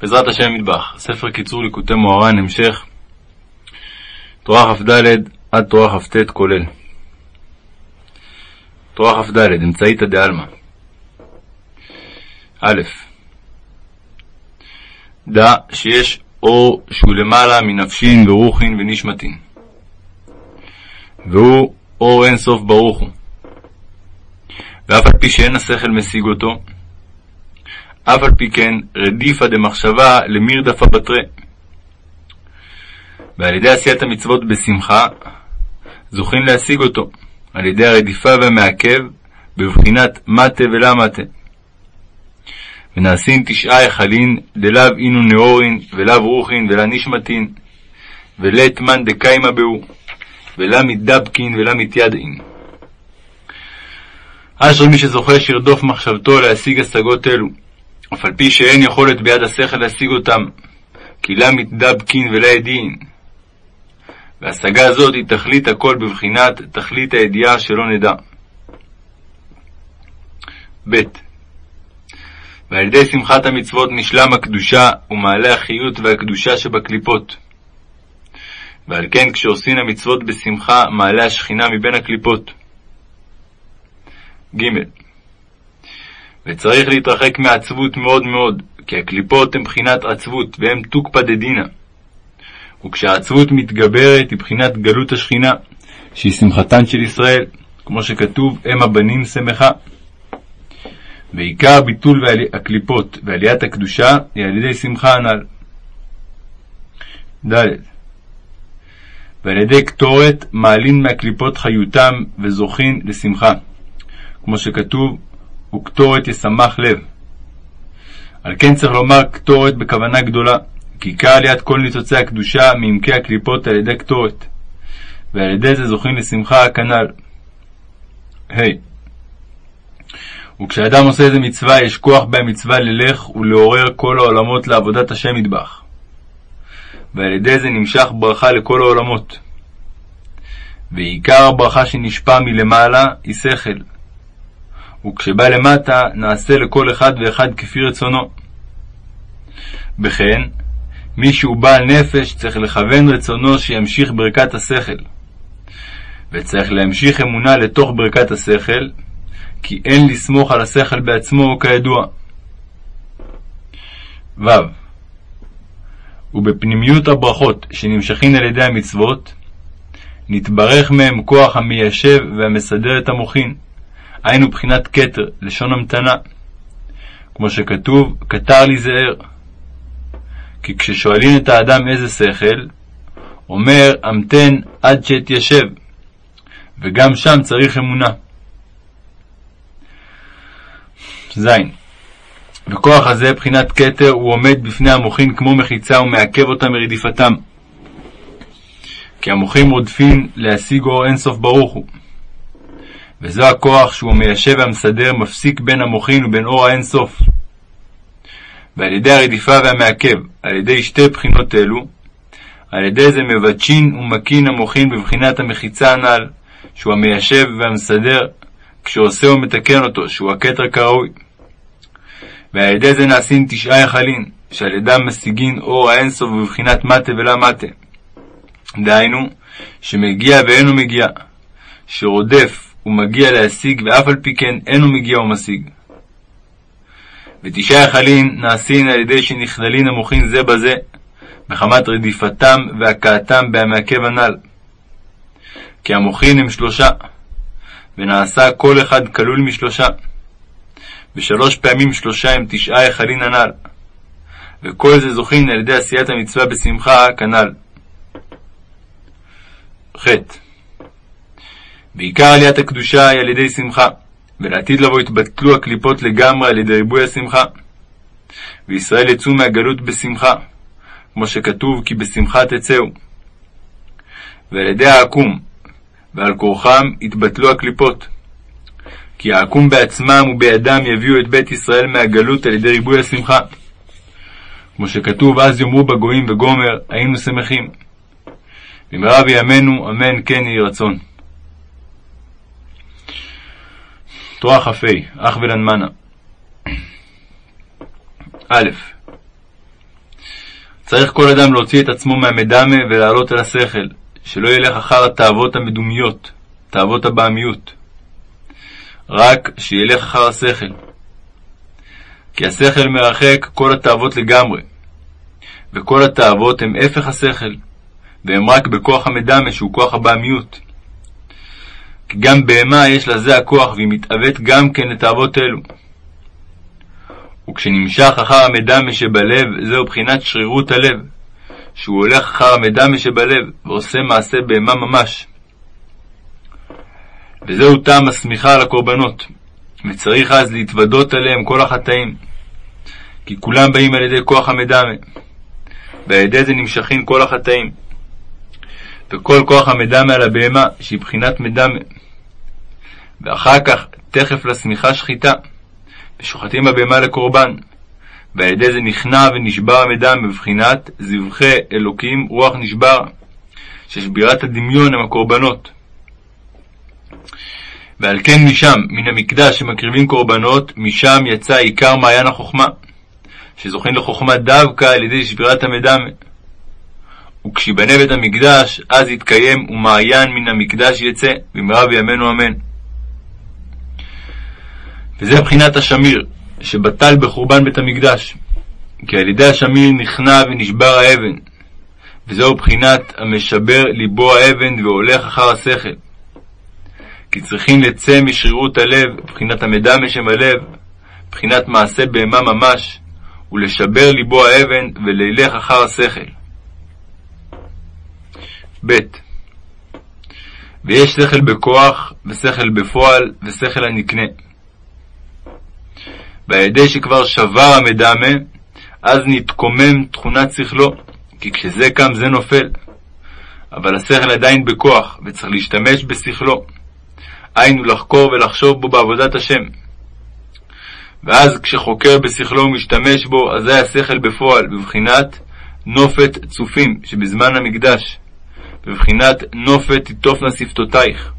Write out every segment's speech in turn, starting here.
בעזרת השם מטבח, ספר קיצור ליקוטי מוהר"ן, המשך, תורה כ"ד עד תורה כ"ט כולל. תורה כ"ד, אמצעיתא דעלמא. א. דע שיש אור שהוא למעלה מנפשין ורוחין ונשמתין, והוא אור אין סוף ברוך הוא. ואף על פי שאין השכל משיג אותו, אף על פי כן רדיפא דמחשבה למירדפא בתרי. ועל ידי עשיית המצוות בשמחה, זוכים להשיג אותו, על ידי הרדיפה והמעכב, בבחינת מטה ולה מטה. ונעשים תשעה היכלין, דלאו אינו נאורין, ולאו רוחין, ולה נשמתין, ולית מן דקיימא בהו, ולה מתדבקין, ולה מתיידעין. אשרי מי שזוכה שירדוף מחשבתו להשיג השגות אלו, אף על פי שאין יכולת ביד השכל להשיג אותם, כי לה מתדבקין ולה ידיעין. והשגה זאת היא תכלית הכל בבחינת תכלית הידיעה שלא נדע. ב. ועל ידי שמחת המצוות נשלם הקדושה ומעלה החיות והקדושה שבקליפות. ועל כן כשעושים המצוות בשמחה מעלה השכינה מבין הקליפות. ג. וצריך להתרחק מעצבות מאוד מאוד, כי הקליפות הן בחינת עצבות, והן תוקפא דדינא. וכשהעצבות מתגברת היא בחינת גלות השכינה, שהיא שמחתן של ישראל, כמו שכתוב, הם הבנים שמחה. ועיקר ביטול הקליפות ועליית הקדושה היא על ידי שמחה הנ"ל. ד. ועל ידי קטורת מעלין מהקליפות חיותם וזוכין לשמחה, כמו שכתוב, וקטורת ישמח לב. על כן צריך לומר קטורת בכוונה גדולה, כי עיקר עליית כל ניצוצי הקדושה מעמקי הקליפות על ידי קטורת, ועל ידי זה זוכים לשמחה הכנ"ל. ה. Hey. וכשאדם עושה איזה מצווה, יש כוח במצווה ללך ולעורר כל העולמות לעבודת השם מטבח. ועל ידי זה נמשך ברכה לכל העולמות. ועיקר הברכה שנשפע מלמעלה היא שכל. וכשבא למטה, נעשה לכל אחד ואחד כפי רצונו. בכן, מי שהוא בעל נפש צריך לכוון רצונו שימשיך ברכת השכל. וצריך להמשיך אמונה לתוך ברכת השכל, כי אין לסמוך על השכל בעצמו, כידוע. ו. ובפנימיות הברכות שנמשכין על ידי המצוות, נתברך מהם כוח המיישב והמסדר את המוחין, היינו בחינת כתר, לשון המתנה. כמו שכתוב, קטר לי זהר. כי כששואלים את האדם איזה שכל, אומר, המתן עד שאתיישב, וגם שם צריך אמונה. ז. וכוח הזה, בחינת כתר, הוא עומד בפני המוחין כמו מחיצה ומעכב אותם מרדיפתם. כי המוחים רודפים להשיג אור אינסוף ברוך הוא. וזו הכוח שהוא המיישב והמסדר, מפסיק בין המוחין ובין אור האינסוף. ועל ידי הרדיפה והמעכב, על ידי שתי בחינות אלו, על ידי זה מבדשין ומקין המוחין בבחינת המחיצה הנ"ל, שהוא המיישב והמסדר, כשעושה ומתקן אותו, שהוא הכתר כראוי. ועל ידי זה נעשים תשעה יחלין, שעל ידם משיגין אור האינסוף בבחינת מטה ולה מטה. דהיינו, שמגיע ואינו מגיע, שרודף ומגיע להשיג, ואף על פי כן אינו מגיע ומשיג. ותשעה יחלין נעשין על ידי שנכללין המוחין זה בזה, מחמת רדיפתם והכאתם בהמעכב הנ"ל. כי המוחין הם שלושה, ונעשה כל אחד כלול משלושה. ושלוש פעמים שלושה הם תשעה יחלין הנ"ל. וכל זה זוכין על ידי עשיית המצווה בשמחה כנ"ל. ח. בעיקר עליית הקדושה היא על ידי שמחה, ולעתיד לבוא יתבטלו הקליפות לגמרי על ידי ריבוי השמחה. וישראל יצאו מהגלות בשמחה, כמו שכתוב כי בשמחה תצאו. ועל ידי העקום ועל כורחם יתבטלו הקליפות. כי העקום בעצמם ובידם יביאו את בית ישראל מהגלות על ידי ריבוי השמחה. כמו שכתוב, אז יאמרו בגויים וגומר, היינו שמחים. במהרה בימינו, אמן כן יהי רצון. תורה כ"ה, אח ולנמנה א. צריך כל אדם להוציא את עצמו מהמדמה ולעלות אל השכל, שלא ילך אחר התאוות המדומיות, תאוות הבעמיות. רק שילך אחר השכל. כי השכל מרחק כל התאוות לגמרי, וכל התאוות הם הפך השכל, והם רק בכוח המדמה שהוא כוח הבעמיות. כי גם בהמה יש לה זה הכוח, והיא מתאוות גם כן לתאוות אלו. וכשנמשך אחר המדמה שבלב, זהו בחינת שרירות הלב, שהוא הולך אחר המדמה שבלב, ועושה מעשה בהמה ממש. וזהו טעם השמיכה על הקורבנות, וצריך אז להתוודות עליהם כל החטאים, כי כולם באים על ידי כוח המדמה, ועל ידי זה נמשכים כל החטאים. וכל כוח המדמה על הבהמה, שהיא בחינת מדמה. ואחר כך, תכף לשמיכה שחיטה, ושוחטים הבהמה לקורבן, ועל ידי זה נכנע ונשבר המדם בבחינת זבחי אלוקים רוח נשבר, ששבירת הדמיון הם הקורבנות. ועל כן משם, מן המקדש שמקריבים קורבנות, משם יצא עיקר מעיין החוכמה, שזוכים לחוכמה דווקא על ידי שבירת המדמה. וכשיבנה בית המקדש, אז יתקיים ומעיין מן המקדש יצא, במהרה בימינו אמן. וזה בחינת השמיר, שבטל בחורבן בית המקדש, כי על ידי השמיר נכנע ונשבר האבן, וזהו בחינת המשבר ליבו האבן והולך אחר השכל. כי צריכים לצא משרירות הלב, בחינת המדמה שבלב, בחינת מעשה בהמה ממש, ולשבר ליבו האבן ולילך אחר השכל. ב. ויש שכל בכוח, ושכל בפועל, ושכל הנקנה. ועל ידי שכבר שבר המדמה, אז נתקומם תכונת שכלו, כי כשזה קם זה נופל. אבל השכל עדיין בכוח, וצריך להשתמש בשכלו. היינו לחקור ולחשוב בו בעבודת השם. ואז כשחוקר בשכלו ומשתמש בו, אזי השכל בפועל, בבחינת נופת צופים שבזמן המקדש, בבחינת נופת תיטופנה שפתותייך,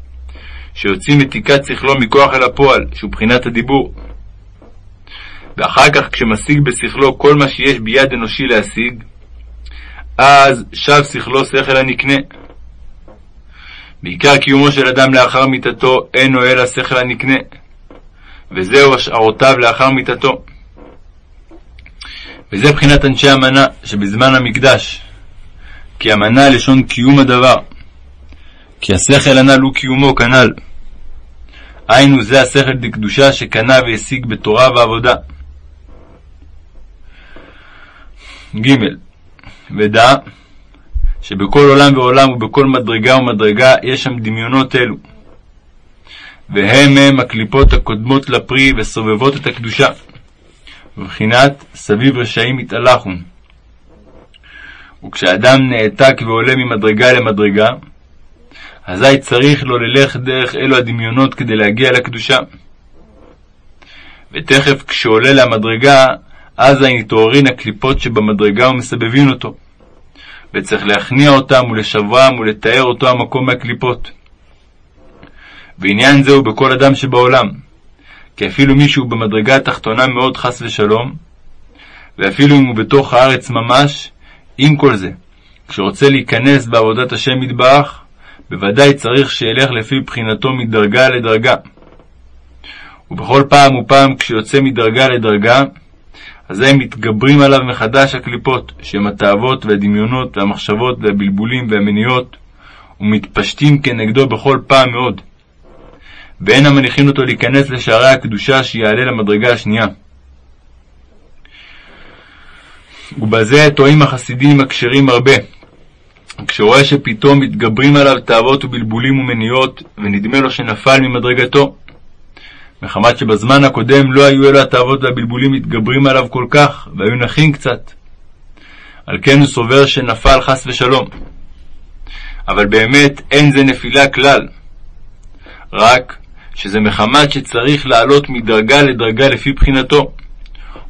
שיוצאים מתיקת שכלו מכוח אל הפועל, שהוא בחינת הדיבור. ואחר כך כשמשיג בשכלו כל מה שיש ביד אנושי להשיג, אז שב שכלו שכל הנקנה. בעיקר קיומו של אדם לאחר מיתתו אינו אלא שכל הנקנה, וזהו השערותיו לאחר מיתתו. וזה בחינת אנשי המנה שבזמן המקדש, כי המנה לשון קיום הדבר, כי השכל הנ"ל הוא קיומו כנ"ל. היינו זה השכל דקדושה שקנה והשיג בתורה ועבודה. ג. ודע שבכל עולם ועולם ובכל מדרגה ומדרגה יש שם דמיונות אלו. והם הם הקליפות הקודמות לפרי וסובבות את הקדושה. בבחינת סביב רשעים יתהלכון. וכשאדם נעתק ועולה ממדרגה למדרגה, אזי צריך לו ללך דרך אלו הדמיונות כדי להגיע לקדושה. ותכף כשעולה למדרגה, אזי נתעוררין הקליפות שבמדרגה ומסבבין אותו. וצריך להכניע אותם ולשברם ולתאר אותו המקום מהקליפות. ועניין זהו בכל אדם שבעולם, כי אפילו מישהו במדרגה התחתונה מאוד חס ושלום, ואפילו אם הוא בתוך הארץ ממש, עם כל זה, כשרוצה להיכנס בעבודת השם יתברך, בוודאי צריך שילך לפי בחינתו מדרגה לדרגה. ובכל פעם ופעם כשיוצא מדרגה לדרגה, אזי מתגברים עליו מחדש הקליפות, שהם התאוות והדמיונות והמחשבות והבלבולים והמניעות, ומתפשטים כנגדו בכל פעם מאוד. ואין המניחים אותו להיכנס לשערי הקדושה שיעלה למדרגה השנייה. ובזה טועים החסידים הכשרים הרבה, כשרואה שפתאום מתגברים עליו תאוות ובלבולים ומניעות, ונדמה לו שנפל ממדרגתו. מחמת שבזמן הקודם לא היו אלו התאוות והבלבולים מתגברים עליו כל כך, והיו נחים קצת. על כן הוא סובר שנפל חס ושלום. אבל באמת אין זה נפילה כלל. רק שזה מחמת שצריך לעלות מדרגה לדרגה לפי בחינתו.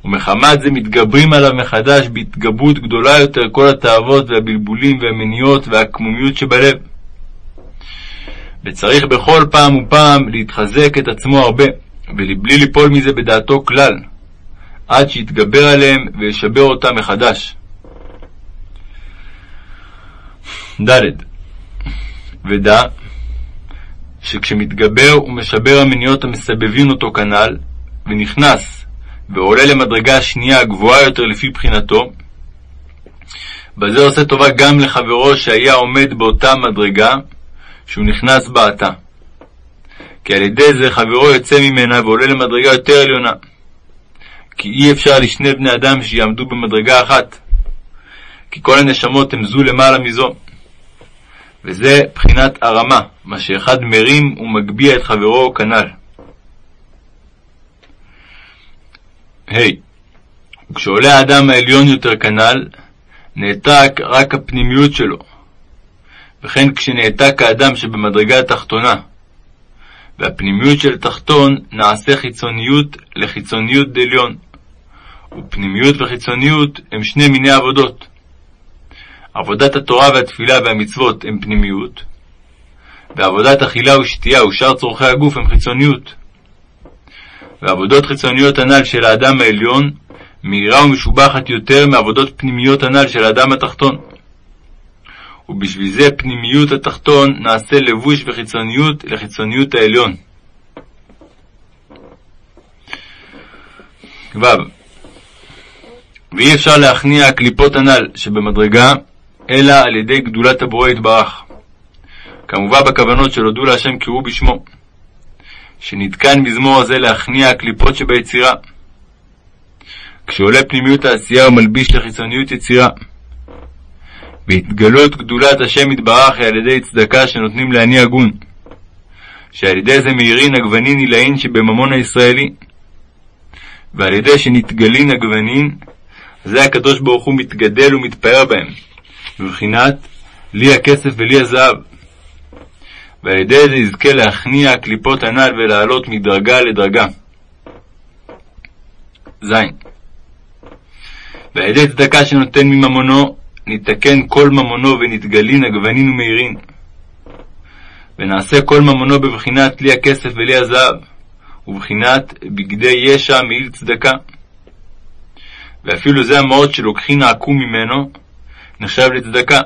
ומחמת זה מתגברים עליו מחדש בהתגברות גדולה יותר כל התאוות והבלבולים והמניעות והעקמומיות שבלב. וצריך בכל פעם ופעם להתחזק את עצמו הרבה, ולבלי ליפול מזה בדעתו כלל, עד שיתגבר עליהם וישבר אותם מחדש. ד. ודע שכשמתגבר ומשבר המניות המסבבים אותו כנ"ל, ונכנס ועולה למדרגה השנייה הגבוהה יותר לפי בחינתו, בזה עושה טובה גם לחברו שהיה עומד באותה מדרגה שהוא נכנס בה עתה. כי על ידי זה חברו יוצא ממנה ועולה למדרגה יותר עליונה. כי אי אפשר לשני בני אדם שיעמדו במדרגה אחת. כי כל הנשמות הם זו למעלה מזו. וזה בחינת הרמה, מה שאחד מרים ומגביה את חברו כנ"ל. ה. Hey, כשעולה האדם העליון יותר כנ"ל, נעתק רק הפנימיות שלו, וכן כשנעתק האדם שבמדרגה התחתונה, והפנימיות של תחתון נעשה חיצוניות לחיצוניות דליון, ופנימיות וחיצוניות הם שני מיני עבודות. עבודת התורה והתפילה והמצוות הם פנימיות, ועבודת אכילה ושתייה ושאר צורכי הגוף הם חיצוניות. ועבודות חיצוניות הנ"ל של האדם העליון מהירה ומשובחת יותר מעבודות פנימיות הנ"ל של האדם התחתון. ובשביל זה פנימיות התחתון נעשה לבוש וחיצוניות לחיצוניות העליון. ו. ואי אפשר להכניע הקליפות הנ"ל שבמדרגה, אלא על ידי גדולת הבורא יתברך. כמובן בכוונות של הודו להשם קראו בשמו, שנתקן מזמור הזה להכניע הקליפות שביצירה. כשעולה פנימיות העשייה ומלביש לחיצוניות יצירה. והתגלות גדולת השם יתברך היא על ידי צדקה שנותנים לעני הגון, שעל ידי זה מאירין עגבנין עילאין שבממון הישראלי. ועל ידי שנתגלין עגבנין, זה הקדוש ברוך הוא מתגדל ומתפאר בהם, בבחינת לי הכסף ולי הזהב. ועל ידי זה יזכה להכניע הקליפות הנ"ל ולעלות מדרגה לדרגה. ז. ועל ידי צדקה שנותן מממונו, נתקן כל ממונו ונתגלין עגבנין ומאירין. ונעשה כל ממונו בבחינת לי הכסף ולי הזהב, ובבחינת בגדי ישע מעיל צדקה. ואפילו זה המעות שלוקחין העקום ממנו, נחשב לצדקה.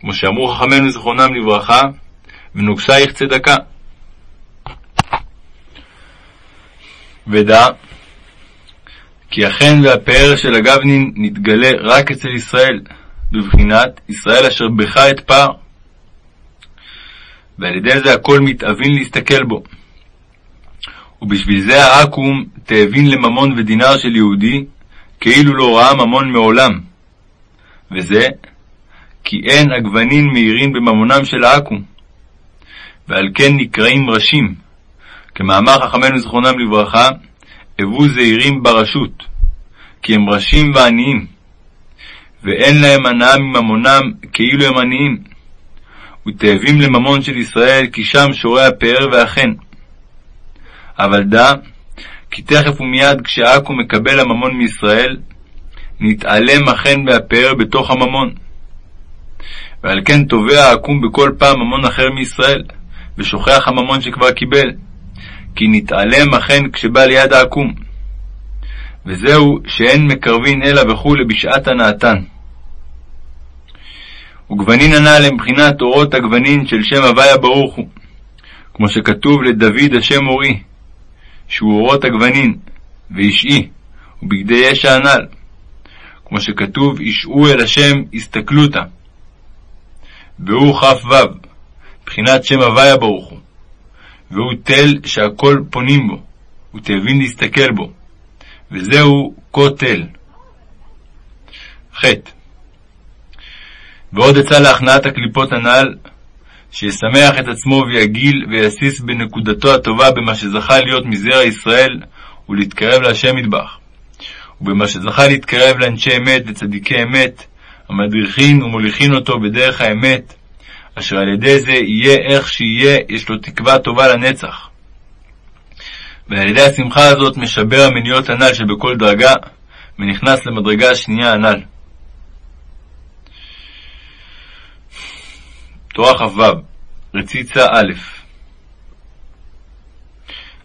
כמו שאמרו חכמינו זיכרונם לברכה, ונוגסייך צדקה. ודע כי אכן והפאר של הגבנין נתגלה רק אצל ישראל, בבחינת ישראל אשר בך את פער. ועל ידי זה הכל מתאווין להסתכל בו. ובשביל זה העכו"ם תאבין לממון ודינר של יהודי, כאילו לא ראה ממון מעולם. וזה, כי אין הגוונין מאירין בממונם של העכו"ם. ועל כן נקראים ראשים, כמאמר חכמינו זכרונם לברכה, הוו זעירים ברשות, כי הם ראשים ועניים, ואין להם הנאה מממונם כאילו הם עניים, ותאבים לממון של ישראל, כי שם שורה הפאר והחן. אבל דע, כי תכף ומיד כשעכו מקבל הממון מישראל, נתעלם החן והפאר בתוך הממון. ועל כן תובע העקום בכל פעם ממון אחר מישראל, ושוכח הממון שכבר קיבל, כי נתעלם החן כשבא ליד העקום. וזהו שאין מקרבין אלא וכולי בשעת הנאתן. וגוונין הנ"ל הם מבחינת אורות הגוונין של שם הוויה ברוך הוא, כמו שכתוב לדוד השם אורי, שהוא אורות הגוונין, ואישי, ובגדי ישע הנ"ל, כמו שכתוב ישעו אל השם הסתכלותה. והוא כ"ו, מבחינת שם הוויה ברוך הוא, והוא תל שהכל פונים בו, ותאבין להסתכל בו, וזהו כה תל. ח. ועוד עצה להכנעת הקליפות הנ"ל, שישמח את עצמו ויגיל ויסיס בנקודתו הטובה במה שזכה להיות מזרע ישראל ולהתקרב להשם מטבח, ובמה שזכה להתקרב לאנשי אמת וצדיקי אמת, המדריכין ומוליכין אותו בדרך האמת, אשר על ידי זה יהיה איך שיהיה, יש לו תקווה טובה לנצח. ועל ידי השמחה הזאת משבר המניות הנ"ל שבכל דרגה, ונכנס למדרגה השנייה הנ"ל. תורה כ"ו, רציצה א'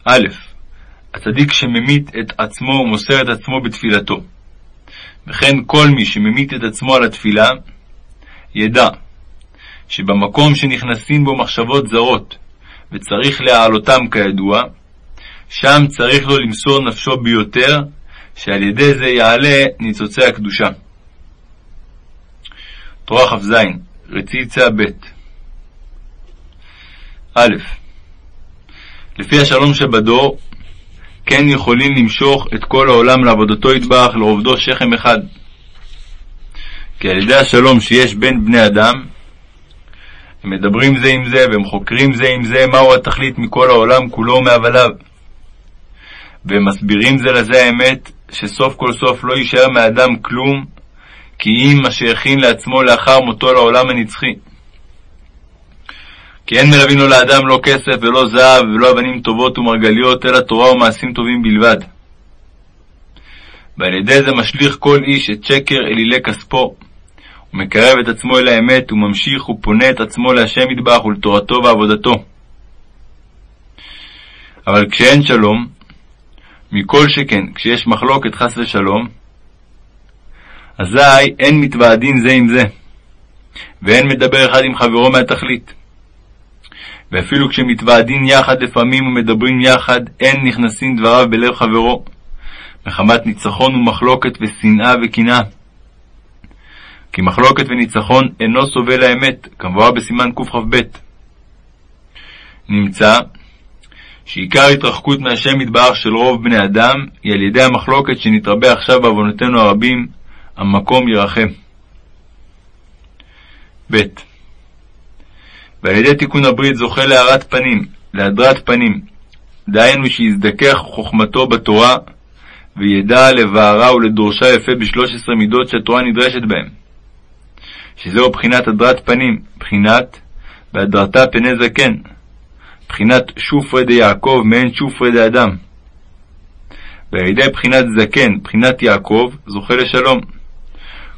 א. הצדיק שממית את עצמו ומוסר את עצמו בתפילתו. וכן כל מי שממית את עצמו על התפילה, ידע שבמקום שנכנסים בו מחשבות זרות, וצריך להעלותם כידוע, שם צריך לו למסור נפשו ביותר, שעל ידי זה יעלה ניצוצי הקדושה. תורה כ"ז, רציצה ב' א. לפי השלום שבדור, כן יכולים למשוך את כל העולם לעבודתו יתברך לעובדו שכם אחד. כי על ידי השלום שיש בין בני אדם, הם מדברים זה עם זה, והם חוקרים זה עם זה, מהו התכלית מכל העולם כולו ומהבליו. והם מסבירים זה לזה האמת, שסוף כל סוף לא יישאר מאדם כלום, כי אם מה שהכין לעצמו לאחר מותו לעולם הנצחי. כי אין מלווין לו לאדם לא כסף ולא זהב ולא אבנים טובות ומרגליות, אלא תורה ומעשים טובים בלבד. ועל ידי זה משליך כל איש את שקר אלילי כספו, ומקרב את עצמו אל האמת, וממשיך ופונה את עצמו להשם ידבח ולתורתו ועבודתו. אבל כשאין שלום, מכל שכן, כשיש מחלוקת חס ושלום, אזי אין מתוועדין זה עם זה, ואין מדבר אחד עם חברו מהתכלית. ואפילו כשמתוועדין יחד לפעמים ומדברים יחד, אין נכנסים דבריו בלב חברו, מחמת ניצחון ומחלוקת ושנאה וקנאה. כי מחלוקת וניצחון אינו סובל האמת, כמבואר בסימן קכ"ב. נמצא שעיקר התרחקות מהשם יתברך של רוב בני אדם היא על ידי המחלוקת שנתרבה עכשיו בעוונותינו הרבים, המקום ירחם. ב. ועל ידי תיקון הברית זוכה להארת פנים, להדרת פנים, דהיינו שיזדכך חוכמתו בתורה, וידע לבערה ולדורשה יפה בשלוש עשרה מידות שהתורה נדרשת בהם. שזהו בחינת הדרת פנים, בחינת והדרתה פני זקן, בחינת שופרי דיעקב מעין שופרי דאדם. ועל ידי בחינת זקן, בחינת יעקב, זוכה לשלום.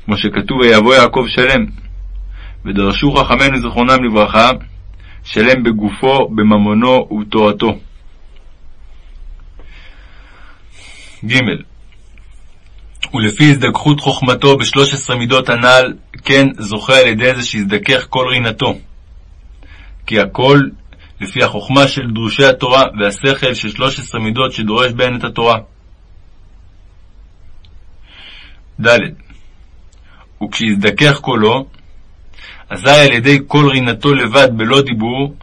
כמו שכתוב ויבוא יעקב שלם. ודרשו חכמינו זיכרונם לברכה, שלם בגופו, בממונו ובתורתו. ג. ולפי הזדככות חוכמתו בשלוש עשרה מידות הנ"ל, כן זוכה על ידי זה שיזדכך כל רינתו. כי הכל לפי החוכמה של דרושי התורה והשכל של שלוש עשרה מידות שדורש בהן את התורה. ד. וכשיזדכך קולו, אזי על ידי כל רינתו לבד בלא דיבור,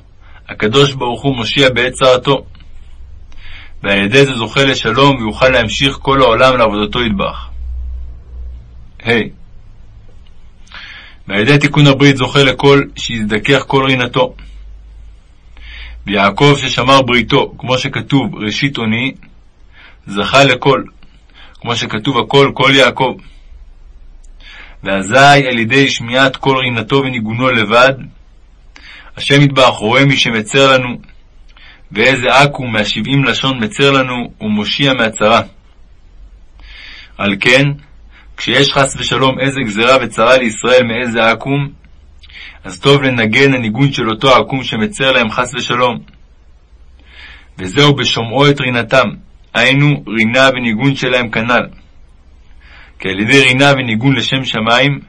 הקדוש ברוך הוא מושיע בעת צרתו. ועל ידי זה זוכה לשלום ויוכל להמשיך כל העולם לעבודתו ידבח. ה. Hey. ועל ידי תיקון הברית זוכה לכל שיזדכך כל רינתו. ויעקב ששמר בריתו, כמו שכתוב ראשית אוני, זכה לכל, כמו שכתוב הכל כל יעקב. ואזי על ידי שמיעת כל רינתו וניגונו לבד, השם יתברך רואה מי שמצר לנו, ואיזה עכו"ם מהשבעים לשון מצר לנו, ומושיע מהצרה. על כן, כשיש חס ושלום איזה גזרה וצרה לישראל מאיזה עכו"ם, אז טוב לנגן הניגון של אותו עכו"ם שמצר להם חס ושלום. וזהו בשומעו את רינתם, היינו רינה וניגון שלהם כנ"ל. כי על ידי רינה וניגון לשם שמיים,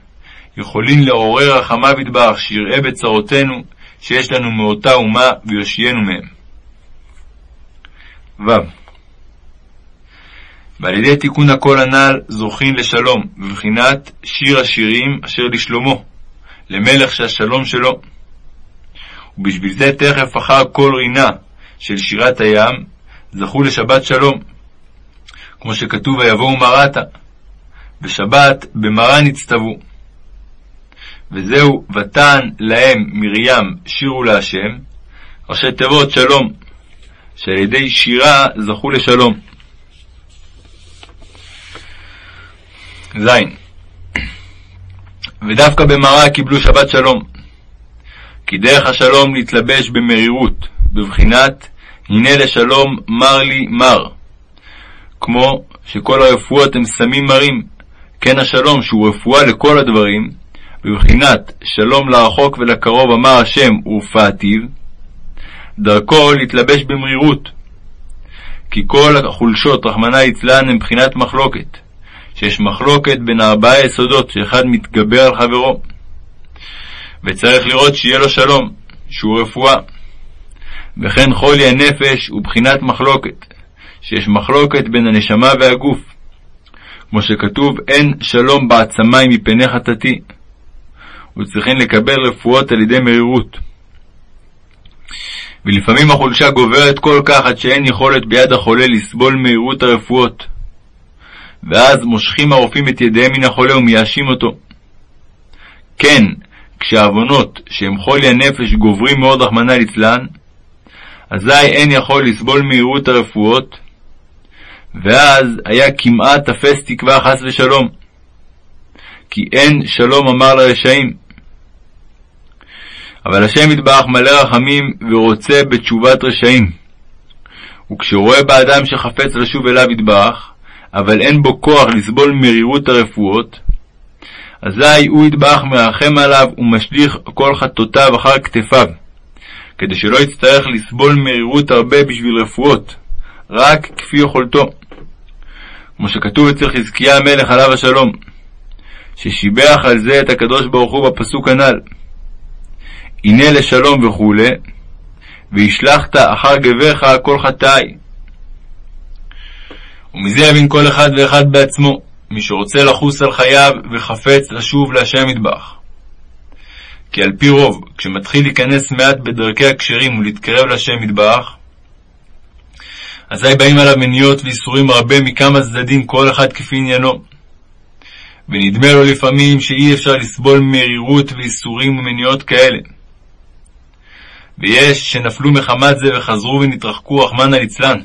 יכולים לעורר רחמיו יתברך, שיראה בצרותינו, שיש לנו מאותה אומה, ויושיענו מהם. ו. ועל ידי תיקון הכל הנ"ל זוכין לשלום, בבחינת שיר השירים אשר לשלמה, למלך שהשלום שלו. ובשביל זה תכף אחר כל רינה של שירת הים, זכו לשבת שלום. כמו שכתוב ויבואו מרתה, בשבת במראה נצטוו. וזהו ותען להם מרים שירו להשם, ראשי תיבות שלום, שעל ידי שירה זכו לשלום. ז. ודווקא במראה קיבלו שבת שלום. כי דרך השלום להתלבש במרירות, בבחינת הנה לשלום מר לי מר. כמו שכל הרפואות הם סמים מרים, כן השלום שהוא רפואה לכל הדברים, בבחינת שלום לרחוק ולקרוב אמר השם ורפאתיו, דרכו להתלבש במרירות. כי כל החולשות, רחמנא יצלן, הם בחינת מחלוקת, שיש מחלוקת בין ארבעה יסודות, שאחד מתגבר על חברו. וצריך לראות שיהיה לו שלום, שהוא רפואה. וכן חולי הנפש הוא בחינת מחלוקת, שיש מחלוקת בין הנשמה והגוף. כמו שכתוב, אין שלום בעצמי מפני חטאתי. וצריכים לקבל רפואות על ידי מרירות. ולפעמים החולשה גוברת כל כך עד שאין יכולת ביד החולה לסבול מהירות הרפואות. ואז מושכים הרופאים את ידיהם מן החולה ומייאשים אותו. כן, כשהעוונות שהם חולי הנפש גוברים מאוד, רחמנא ליצלן, אזי אין יכול לסבול מהירות הרפואות, ואז היה כמעט תפס תקווה חס ושלום. כי אין שלום אמר לרשעים. אבל השם יתברך מלא רחמים ורוצה בתשובת רשעים. וכשהוא רואה באדם שחפץ לשוב אליו יתברך, אבל אין בו כוח לסבול מרירות הרפואות, אזי הוא יתברך מרחם עליו ומשליך כל חטאותיו אחר כתפיו, כדי שלא יצטרך לסבול מרירות הרבה בשביל רפואות, רק כפי יכולתו. כמו שכתוב אצל חזקיה המלך עליו השלום, ששיבח על זה את הקדוש ברוך הוא בפסוק הנ"ל. הנה לשלום וכולי, והשלכת אחר גביך כל חטאי. ומזה יבין כל אחד ואחד בעצמו, מי שרוצה לחוס על חייו וחפץ לשוב להשם מטבח. כי על פי רוב, כשמתחיל להיכנס מעט בדרכי הכשרים ולהתקרב להשם מטבח, אזי באים עליו מניות ואיסורים הרבה מכמה צדדים, כל אחד כפי עניינו. ונדמה לו לפעמים שאי אפשר לסבול מרירות ואיסורים ומניות כאלה. ויש שנפלו מחמת זה וחזרו ונתרחקו, רחמנא ליצלן.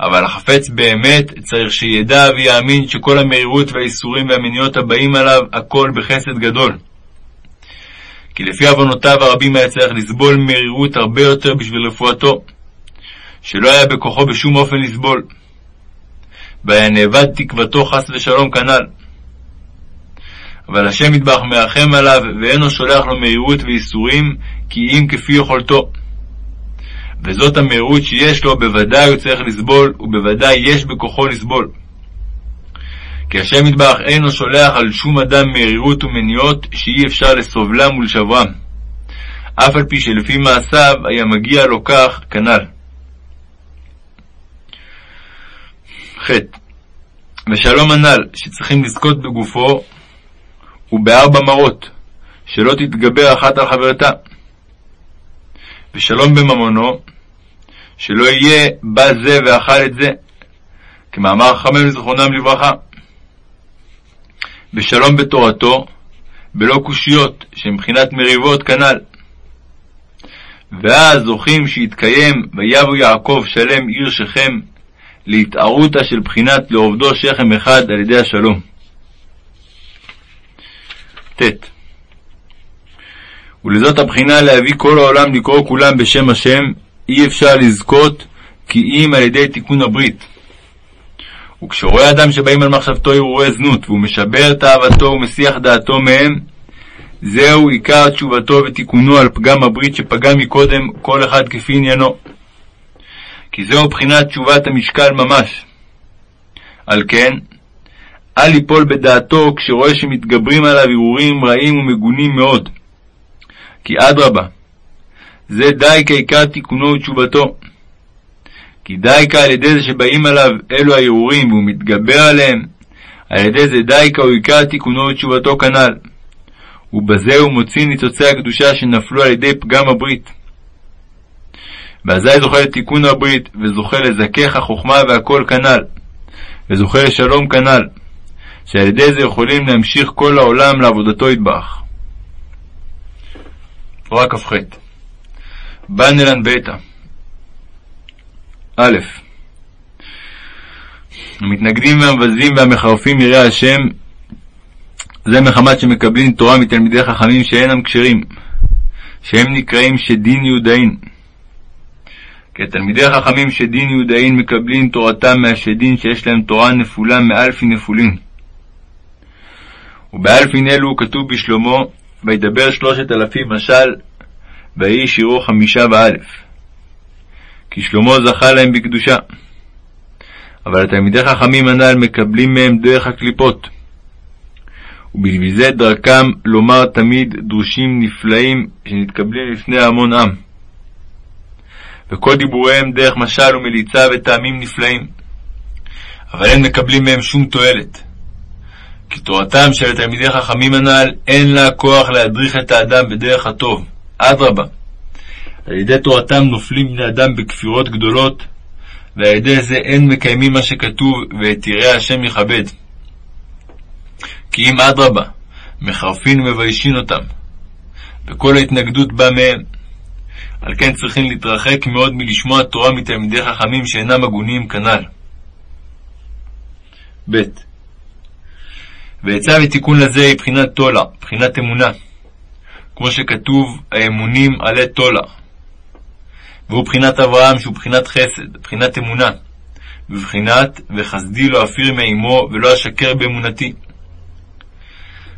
אבל החפץ באמת צריך שידע ויאמין שכל המרירות והאיסורים והמניות הבאים עליו, הכל בחסד גדול. כי לפי עוונותיו הרבים היה צריך לסבול מרירות הרבה יותר בשביל רפואתו, שלא היה בכוחו בשום אופן לסבול. והיה נאבד תקוותו חס ושלום כנ"ל. אבל השם יתברך מרחם עליו, ואינו שולח לו מהירות וייסורים, כי אם כפי יכולתו. וזאת המהירות שיש לו, בוודאי הוא צריך לסבול, ובוודאי יש בכוחו לסבול. כי השם יתברך אינו שולח על שום אדם מהירות ומניעות שאי אפשר לסובלם ולשברם, אף על פי שלפי מעשיו היה מגיע לו כך כנ"ל. ח. ושלום הנ"ל, שצריכים לזכות בגופו, הוא בארבע מרות, שלא תתגבר אחת על חברתה. ושלום בממונו, שלא יהיה בא זה ואכל את זה, כמאמר חכמינו זכרונם לברכה. ושלום בתורתו, בלא קושיות, שמבחינת מריבות כנ"ל. ואז זוכים שיתקיים ויבוא יעקב שלם עיר שכם להתערותא של בחינת לעובדו שכם אחד על ידי השלום. ט. ולזאת הבחינה להביא כל העולם לקרוא כולם בשם השם, אי אפשר לזכות כי אם על ידי תיקון הברית. וכשרואה אדם שבאים על מחשבתו הרהורי זנות, והוא משבר תאוותו ומסיח דעתו מהם, זהו עיקר תשובתו ותיקונו על פגם הברית שפגם מקודם, כל אחד כפי עניינו. כי זהו בחינת תשובת המשקל ממש. על כן, אל ליפול בדעתו כשרואה שמתגברים עליו הרהורים רעים ומגונים מאוד. כי אדרבה, זה די כעיקר תיקונו ותשובתו. כי די על ידי זה שבאים עליו אלו הערעורים והוא מתגבר עליהם, על ידי זה די הוא עיקר תיקונו ותשובתו כנ"ל. ובזה הוא מוציא ניצוצי הקדושה שנפלו על ידי פגם הברית. ואזי זוכה לתיקון הברית, וזוכה לזכך החוכמה והכל כנ"ל, וזוכה לשלום כנ"ל, שעל ידי זה יכולים להמשיך כל העולם לעבודתו יתברך. תורה כ"ח בנלן ביתא א. המתנגדים והמבזים והמחרפים יראי השם זה מחמת שמקבלים תורה מתלמידי חכמים שאינם כשרים, שהם נקראים שדין יהודאין. כי תלמידי חכמים שדין יהודאין מקבלים תורתם מהשדין שיש להם תורה נפולה מאלפי נפולין. ובאלפין אלו כתוב בשלמה, וידבר שלושת אלפים משל, ויהי שירו חמישה ואלף. כי שלמה זכה להם בקדושה. אבל התלמידי חכמים הנ"ל מקבלים מהם דרך הקליפות. ובשביל זה דרכם לומר תמיד דרושים נפלאים שנתקבלים לפני המון עם. וכל דיבוריהם דרך משל ומליצה וטעמים נפלאים. אבל אין מקבלים מהם שום תועלת. כי תורתם של תלמידי חכמים הנ"ל אין לה כוח להדריך את האדם בדרך הטוב. אדרבה, על ידי תורתם נופלים בני אדם בכפירות גדולות, ועל ידי זה אין מקיימים מה שכתוב, ואת יראי השם יכבד. כי אם אדרבה, מחרפין ומביישין אותם, וכל ההתנגדות באה מהם. על כן צריכים להתרחק מאוד מלשמוע תורה מתלמידי חכמים שאינם הגונים כנ"ל. ב. ועצה ותיקון לזה היא בחינת תולה, בחינת אמונה. כמו שכתוב, האמונים עלי תולה. והוא בחינת אברהם, שהוא בחינת חסד, בחינת אמונה. בבחינת וחסדי לא אפיר מעמו ולא אשקר באמונתי.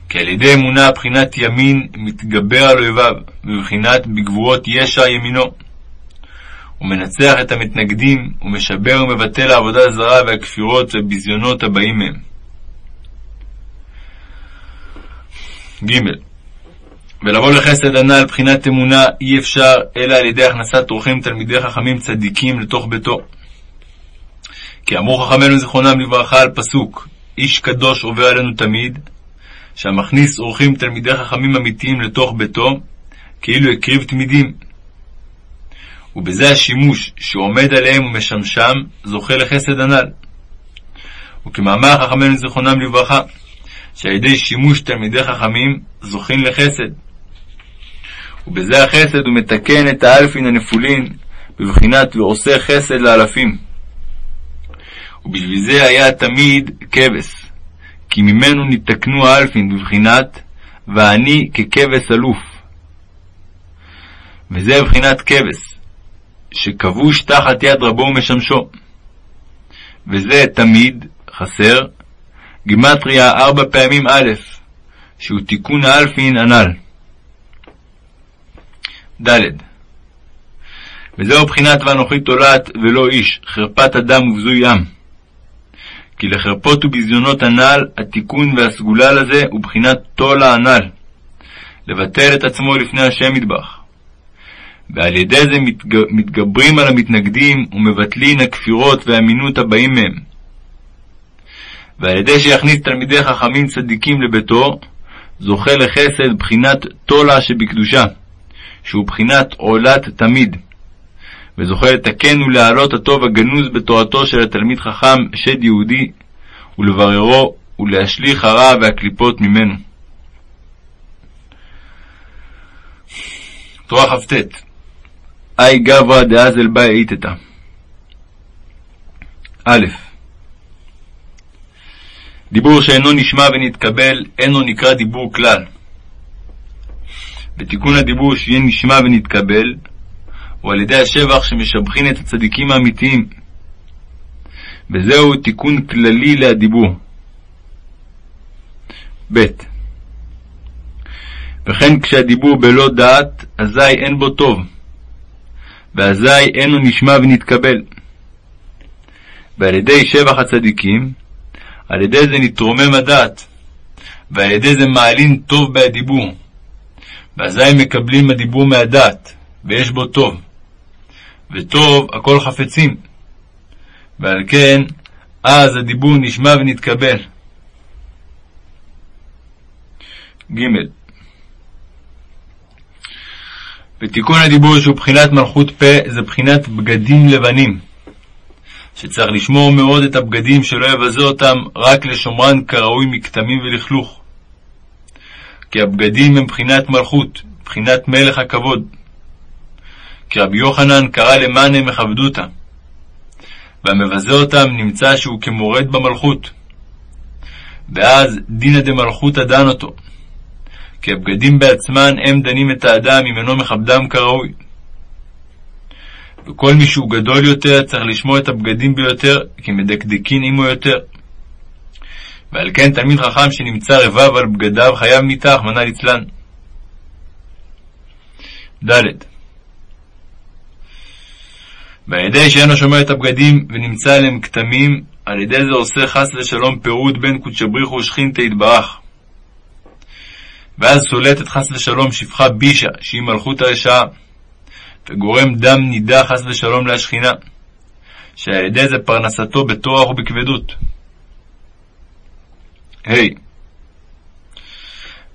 כי על ידי אמונה בחינת ימין מתגבר על אויביו, בבחינת בגבורות ישע ימינו. הוא מנצח את המתנגדים, ומשבר ומבטל העבודה הזרה והכפירות והביזיונות הבאים מהם. ג. ולבוא לחסד הנ"ל בחינת אמונה אי אפשר אלא על ידי הכנסת אורחים תלמידי חכמים צדיקים לתוך ביתו. כי אמרו חכמינו זיכרונם לברכה על פסוק איש קדוש עובר עלינו תמיד, שהמכניס אורחים תלמידי חכמים אמיתיים לתוך ביתו, כאילו הקריב תמידים. ובזה השימוש שעומד עליהם ומשמשם, זוכה לחסד הנ"ל. וכמאמר חכמינו זיכרונם לברכה, שעל ידי שימוש תלמידי חכמים זוכים לחסד. ובזה החסד הוא מתקן את האלפין הנפולין, בבחינת ועושה חסד לאלפים. ובשביל זה היה תמיד כבש, כי ממנו נתקנו האלפין בבחינת ואני ככבש אלוף. וזה בבחינת כבש, שכבוש תחת יד רבו ומשמשו. וזה תמיד, חסר, גימטריה ארבע פעמים א', שהוא תיקון האלפין הנ"ל. ד. וזהו בחינת ואנוכי תולעת ולא איש, חרפת אדם ובזוי ים. כי לחרפות וביזיונות הנ"ל, התיקון והסגולה לזה הוא בחינת תולה הנ"ל, לבטל את עצמו לפני השם מטבח. ועל ידי זה מתג... מתגברים על המתנגדים ומבטלין הכפירות והאמינות הבאים מהם. ועל ידי שיכניס תלמידי חכמים צדיקים לביתו, זוכה לחסד בחינת תולה שבקדושה, שהוא בחינת עולת תמיד, וזוכה לתקן ולהעלות הטוב הגנוז בתורתו של התלמיד חכם שד יהודי, ולבררו ולהשליך הרע והקליפות ממנו. תורה כ"ט אי גברא דאזל באי איתתא א. דיבור שאינו נשמע ונתקבל, אינו נקרא דיבור כלל. בתיקון הדיבור שיהיה נשמע ונתקבל, הוא על ידי השבח שמשבחין את הצדיקים האמיתיים. וזהו תיקון כללי להדיבור. ב. וכן כשהדיבור בלא דעת, אזי אין בו טוב, ואזי אינו נשמע ונתקבל. ועל ידי שבח הצדיקים, על ידי זה נתרומם הדעת, ועל ידי זה מעלין טוב בהדיבור. ואזי מקבלים הדיבור מהדעת, ויש בו טוב. וטוב הכל חפצים. ועל כן, אז הדיבור נשמע ונתקבל. ג. ותיקון הדיבור שהוא בחינת מלכות פה זה בחינת בגדים לבנים, שצריך לשמור מאוד את הבגדים שלא יבזה אותם רק לשומרן כראוי מכתמים ולכלוך. כי הבגדים הם בחינת מלכות, בחינת מלך הכבוד. כי רבי יוחנן קרא למאן הם מכבדותא, והמבזה אותם נמצא שהוא כמורד במלכות. ואז דינא דמלכותא דן אותו, כי הבגדים בעצמן הם דנים את האדם אם אינו מכבדם כראוי. וכל מי שהוא גדול יותר צריך לשמור את הבגדים ביותר, כי מדקדקין עמו יותר. ועל כן תלמיד חכם שנמצא רבב על בגדיו חייב מיתה, רחמנא ליצלן. ד. ועל ידי שאינו שומר את הבגדים ונמצא עליהם כתמים, על ידי זה עושה חס ושלום פירוד בין קודשא בריך ושכינתא יתברך. ואז סולטת חס ושלום שפחה בישה, שהיא מלכות הרשעה, וגורם דם נידה חס ושלום להשכינה, שעל ידי זה פרנסתו בטורח ובכבדות. ה. Hey.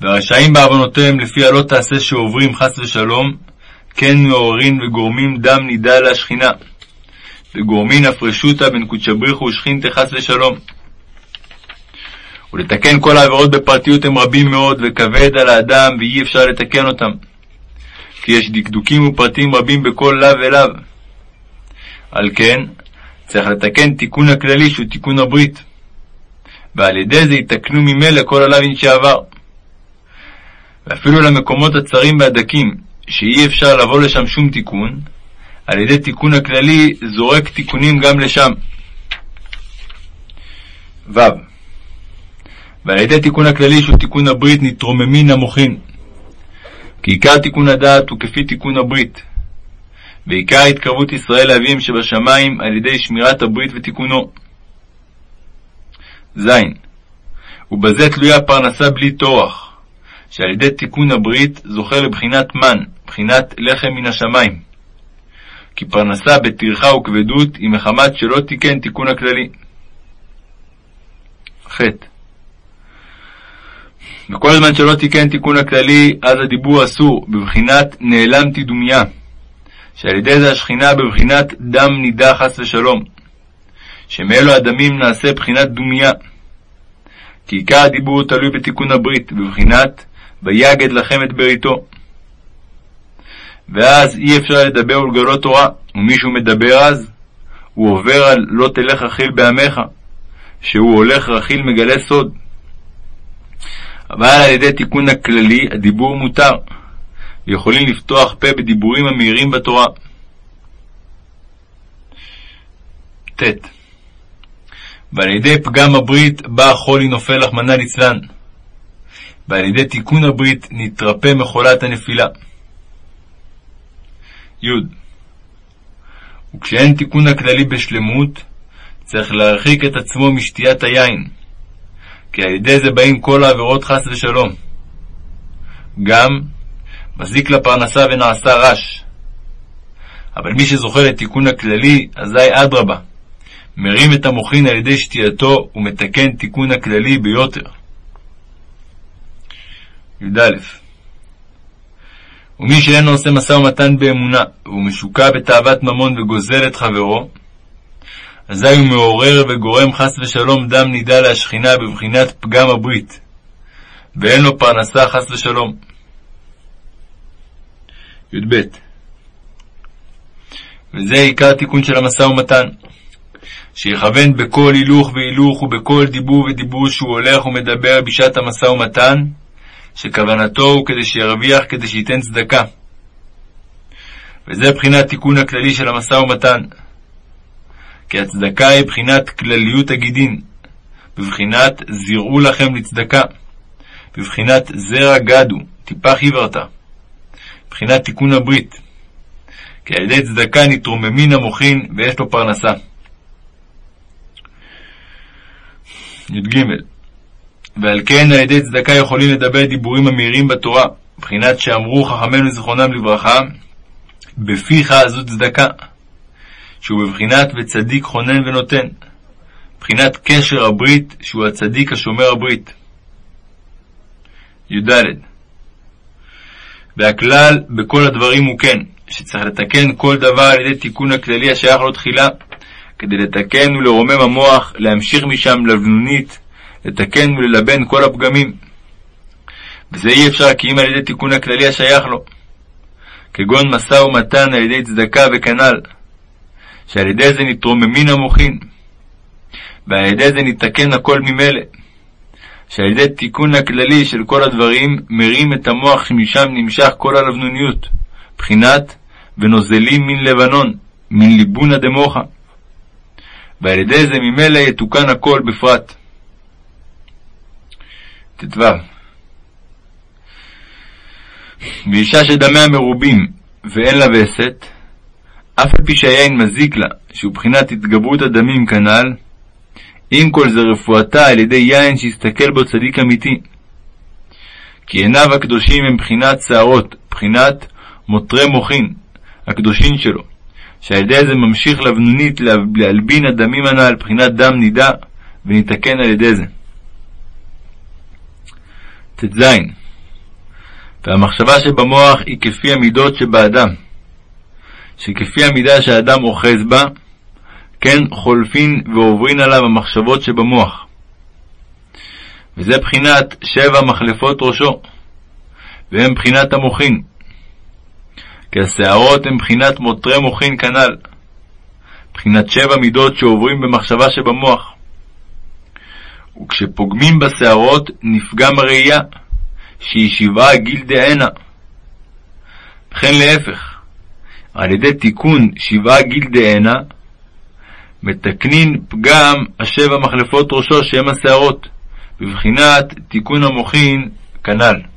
והרשעים בעוונותיהם, לפי הלא תעשה שעוברים חס ושלום, כן מעוררין וגורמים דם נידה להשכינה, וגורמין הפרשותא בין קודשא בריחו ושכינתא חס ושלום. ולתקן כל העבירות בפרטיות הם רבים מאוד, וכבד על האדם, ואי אפשר לתקן אותם. כי יש דקדוקים ופרטים רבים בכל לאו ולאו. על כן, צריך לתקן תיקון הכללי שהוא תיקון הברית. ועל ידי זה יתקנו ממילא כל הלאווין שעבר. ואפילו למקומות הצרים והדקים, שאי אפשר לבוא לשם שום תיקון, על ידי תיקון הכללי זורק תיקונים גם לשם. ו. ועל ידי תיקון הכללי שהוא תיקון הברית נתרוממין המוחין. כי עיקר תיקון הדעת הוא כפי תיקון הברית. ועיקר התקרבות ישראל לאביהם שבשמיים על ידי שמירת הברית ותיקונו. ז. ובזה תלויה הפרנסה בלי טורח, שעל ידי תיקון הברית זוכה לבחינת מן, בחינת לחם מן השמיים. כי פרנסה בטרחה וכבדות היא מחמת שלא תיקן תיקון הכללי. ח. וכל זמן שלא תיקן תיקון הכללי, אז הדיבור אסור, בבחינת נעלמתי דומיה, שעל ידי זה השכינה בבחינת דם נידה חס ושלום, שמאלו הדמים נעשה בחינת דומיה. כי עיקר הדיבור תלוי בתיקון הברית, בבחינת ויגד לכם את בריתו. ואז אי אפשר לדבר ולגלות תורה, ומישהו מדבר אז, הוא עובר על לא תלך רכיל בעמך, שהוא הולך רכיל מגלה סוד. אבל על ידי תיקון הכללי הדיבור מותר, ויכולים לפתוח פה בדיבורים המהירים בתורה. ט. ועל ידי פגם הברית בא החולי נופל רחמנא ליצלן, ועל ידי תיקון הברית נתרפא מחולת הנפילה. י. וכשאין תיקון הכללי בשלמות, צריך להרחיק את עצמו משתיית היין, כי על ידי זה באים כל העבירות חס ושלום. גם מזיק לפרנסה ונעשה רש. אבל מי שזוכה לתיקון הכללי, אזי אדרבה, מרים את המוחין על ידי שתייתו ומתקן תיקון הכללי ביותר. י"א ומי שאינו עושה משא ומתן באמונה, והוא משוקע בתאוות ממון וגוזל את חברו, אזי הוא מעורר וגורם חס ושלום דם נידה להשכינה בבחינת פגם הברית, ואין לו פרנסה חס ושלום. י"ב וזה עיקר תיקון של המשא ומתן, שיכוון בכל הילוך והילוך ובכל דיבור ודיבור שהוא הולך ומדבר בשעת המשא ומתן, שכוונתו הוא כדי שירוויח, כדי שייתן צדקה. וזה בחינת תיקון הכללי של המשא ומתן. כי הצדקה היא בחינת כלליות הגידין, בבחינת זירעו לכם לצדקה, בבחינת זרע גדו, טיפח עיוורתא, בחינת תיקון הברית. כי על ידי צדקה נתרוממין המוחין ויש לו פרנסה. י"ג ועל כן על ידי צדקה יכולים לדבר דיבורים המהירים בתורה, מבחינת שאמרו חכמינו זיכרונם לברכה, בפיך זו צדקה, שהוא בבחינת וצדיק חונן ונותן, מבחינת קשר הברית, שהוא הצדיק השומר הברית. י"ד והכלל בכל הדברים הוא כן, שצריך לתקן כל דבר על ידי תיקון הכללי השייך לו תחילה, כדי לתקן ולרומם המוח, להמשיך משם לבנונית, לתקן וללבן כל הפגמים. וזה אי אפשר כי אם על ידי תיקון הכללי השייך לו, כגון משא ומתן על ידי צדקה וכנ"ל, שעל ידי זה נתרוממין המוחין, ועל ידי זה נתקן הכל ממילא, שעל ידי תיקון הכללי של כל הדברים מרים את המוח שמשם נמשך כל הלבנוניות, בחינת ונוזלים מן לבנון, מן ליבונא דמוחא, ועל ידי זה ממילא יתוקן הכל בפרט. ט"ו ואישה שדמיה מרובים ואין לה וסת, אף על פי שהיין מזיק לה, שהוא בחינת התגברות הדמים כנ"ל, עם כל זה רפואתה על ידי יין שיסתכל בו צדיק אמיתי. כי עיניו הקדושים הם בחינת שערות, בחינת מותרי מוחין, הקדושין שלו, שעל ידי זה ממשיך לבנונית להלבין הדמים הנ"ל, בחינת דם נידה, וניתקן על ידי זה. ט"ז והמחשבה שבמוח היא כפי המידות שבאדם, שכפי המידה שהאדם אוחז בה, כן חולפין ועוברין עליו המחשבות שבמוח. וזה בחינת שבע מחלפות ראשו, והם בחינת המוחין. כי השערות הם בחינת מותרי מוחין כנ"ל, בחינת שבע מידות שעוברים במחשבה שבמוח. וכשפוגמים בשערות נפגם הראייה, שהיא שבעה גיל דהנה. וכן להפך, על ידי תיקון שבעה גיל דהנה, מתקנין פגם השבע מחלפות ראשו שהם השערות, בבחינת תיקון המוחין כנ"ל.